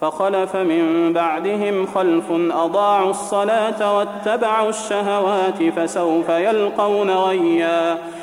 فخلف من بعدهم خلف أضاعوا الصلاة واتبعوا الشهوات فسوف يلقون غيا.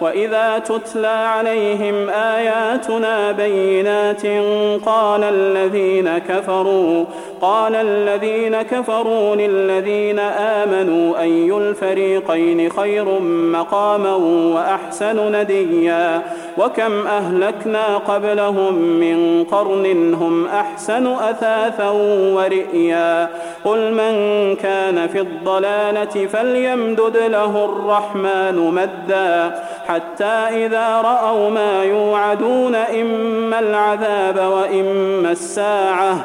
واذا تتلى عليهم اياتنا بينات قال الذين كفروا قال الذين كفروا للذين امنوا اي الفريقين خير مقاما واحسن نديا؟ وكم اهلكنا قبلهم من قرن هم احسن اثاثا ورئيا؟ قل من كان في الضلاله فليمدد له الرحمن مدا. حتى إذا رأوا ما يوعدون إما العذاب وإما الساعة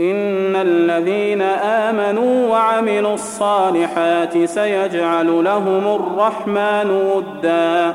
إن الذين آمنوا وعملوا الصالحات سيجعل لهم الرحمن ودا.